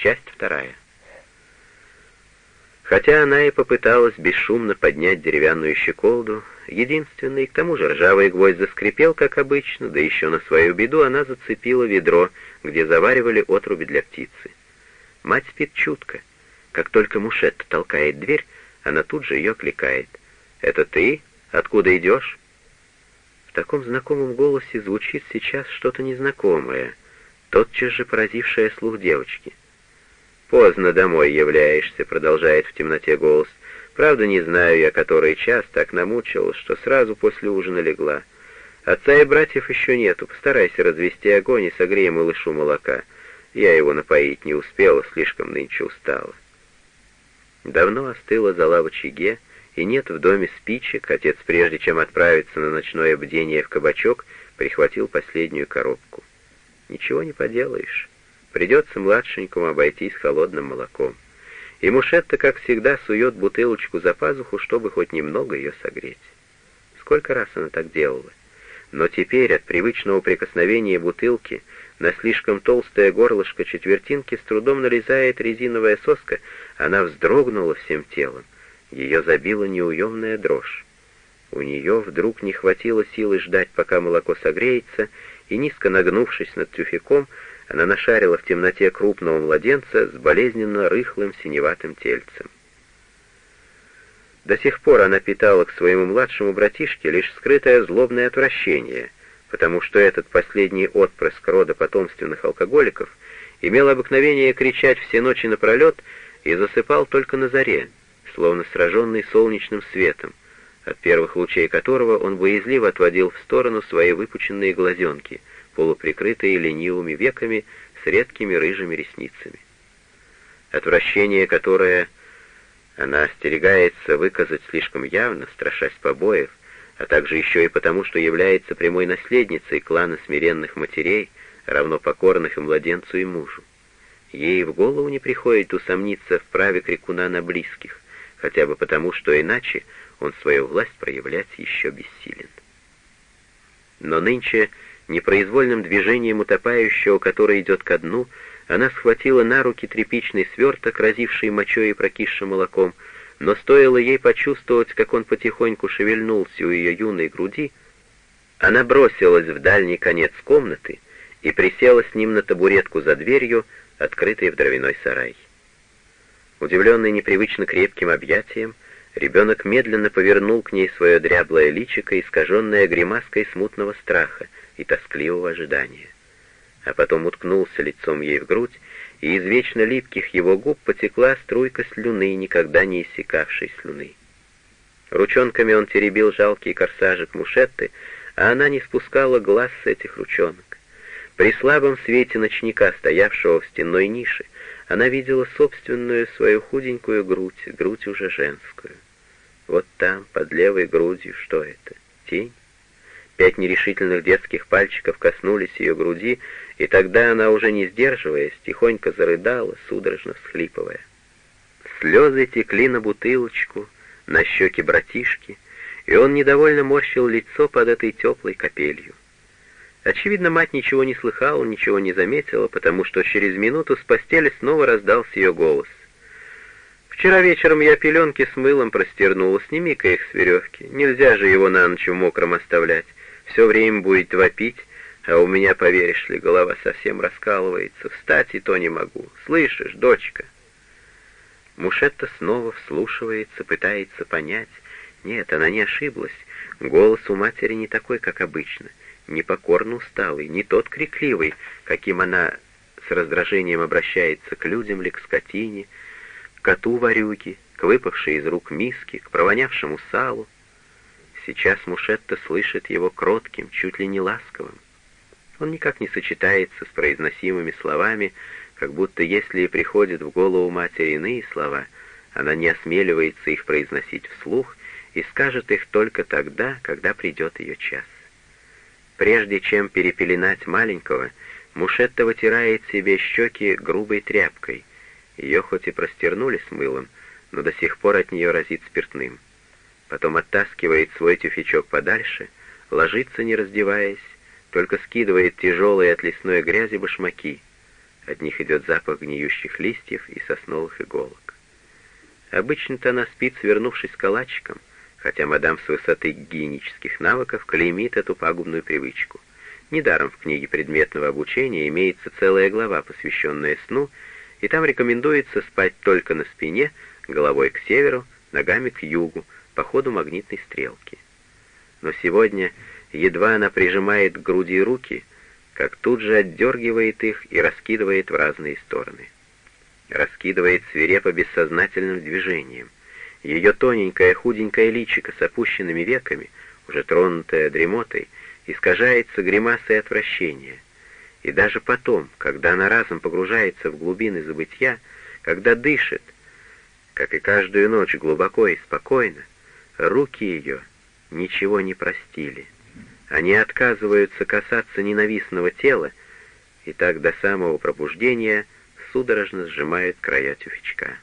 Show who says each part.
Speaker 1: Часть вторая. Хотя она и попыталась бесшумно поднять деревянную щеколду, единственный, к тому же ржавый гвоздь заскрипел, как обычно, да еще на свою беду она зацепила ведро, где заваривали отруби для птицы. Мать спит чутко. Как только Мушетта толкает дверь, она тут же ее кликает. «Это ты? Откуда идешь?» В таком знакомом голосе звучит сейчас что-то незнакомое, тотчас же поразившее слух девочки. «Поздно домой являешься», — продолжает в темноте голос. «Правда, не знаю я, который час так намучилась, что сразу после ужина легла. Отца и братьев еще нету, постарайся развести огонь и согрей малышу молока. Я его напоить не успела, слишком нынче устала». Давно остыла зала в очаге, и нет в доме спичек, отец, прежде чем отправиться на ночное бдение в кабачок, прихватил последнюю коробку. Ничего не поделаешь. Придется младшенькому обойтись холодным молоком. И Мушетта, как всегда, сует бутылочку за пазуху, чтобы хоть немного ее согреть. Сколько раз она так делала. Но теперь от привычного прикосновения бутылки на слишком толстое горлышко четвертинки с трудом налезает резиновая соска, она вздрогнула всем телом. Ее забила неуемная дрожь. У нее вдруг не хватило силы ждать, пока молоко согреется, и, низко нагнувшись над тюфяком, она нашарила в темноте крупного младенца с болезненно рыхлым синеватым тельцем. До сих пор она питала к своему младшему братишке лишь скрытое злобное отвращение, потому что этот последний отпрыск рода потомственных алкоголиков имел обыкновение кричать все ночи напролет и засыпал только на заре, словно сраженный солнечным светом, от первых лучей которого он боязливо отводил в сторону свои выпученные глазенки — полуприкрытые ленивыми веками с редкими рыжими ресницами. Отвращение, которое она остерегается выказать слишком явно, страшась побоев, а также еще и потому, что является прямой наследницей клана смиренных матерей, равно покорных и младенцу, и мужу. Ей в голову не приходит усомниться в праве крикуна на близких, хотя бы потому, что иначе он свою власть проявлять еще бессилен. Но нынче Непроизвольным движением утопающего, который идет ко дну, она схватила на руки тряпичный сверток, разивший мочой и прокисшим молоком, но стоило ей почувствовать, как он потихоньку шевельнулся у ее юной груди, она бросилась в дальний конец комнаты и присела с ним на табуретку за дверью, открытой в дровяной сарай. Удивленный непривычно крепким объятием, ребенок медленно повернул к ней свое дряблое личико, искаженное гримаской смутного страха — и тоскливого ожидания. А потом уткнулся лицом ей в грудь, и из вечно липких его губ потекла струйка слюны, никогда не иссякавшей слюны. Ручонками он теребил жалкий корсажик мушетты, а она не спускала глаз с этих ручонок. При слабом свете ночника, стоявшего в стенной нише, она видела собственную свою худенькую грудь, грудь уже женскую. Вот там, под левой грудью, что это? Тень? Пять нерешительных детских пальчиков коснулись ее груди, и тогда она, уже не сдерживаясь, тихонько зарыдала, судорожно всхлипывая. Слезы текли на бутылочку, на щеки братишки, и он недовольно морщил лицо под этой теплой капелью. Очевидно, мать ничего не слыхала, ничего не заметила, потому что через минуту с постели снова раздался ее голос. «Вчера вечером я пеленки с мылом простернула, сними-ка их с веревки. Нельзя же его на ночь в мокром оставлять все время будет вопить, а у меня, поверишь ли, голова совсем раскалывается. Встать и то не могу. Слышишь, дочка?» Мушетта снова вслушивается, пытается понять. Нет, она не ошиблась. Голос у матери не такой, как обычно. Непокорно усталый, не тот крикливый, каким она с раздражением обращается к людям ли, к скотине, к коту варюги, к выпавшей из рук миске, к провонявшему салу. Сейчас Мушетта слышит его кротким, чуть ли не ласковым. Он никак не сочетается с произносимыми словами, как будто если и приходят в голову матери иные слова, она не осмеливается их произносить вслух и скажет их только тогда, когда придет ее час. Прежде чем перепеленать маленького, Мушетта вытирает себе щеки грубой тряпкой. Ее хоть и простернули с мылом, но до сих пор от нее разит спиртным потом оттаскивает свой тюфячок подальше, ложится, не раздеваясь, только скидывает тяжелые от лесной грязи башмаки. От них идет запах гниющих листьев и сосновых иголок. Обычно-то она спит, свернувшись калачиком, хотя мадам с высоты гигиенических навыков клеймит эту пагубную привычку. Недаром в книге предметного обучения имеется целая глава, посвященная сну, и там рекомендуется спать только на спине, головой к северу, ногами к югу, по ходу магнитной стрелки. Но сегодня, едва она прижимает к груди руки, как тут же отдергивает их и раскидывает в разные стороны. Раскидывает свирепо бессознательным движением. Ее тоненькое худенькое личико с опущенными веками, уже тронутое дремотой, искажается гримасой отвращения. И даже потом, когда она разом погружается в глубины забытья, когда дышит, как и каждую ночь глубоко и спокойно, руки ее ничего не простили. Они отказываются касаться ненавистного тела, и так до самого пробуждения судорожно сжимают края тюфячка.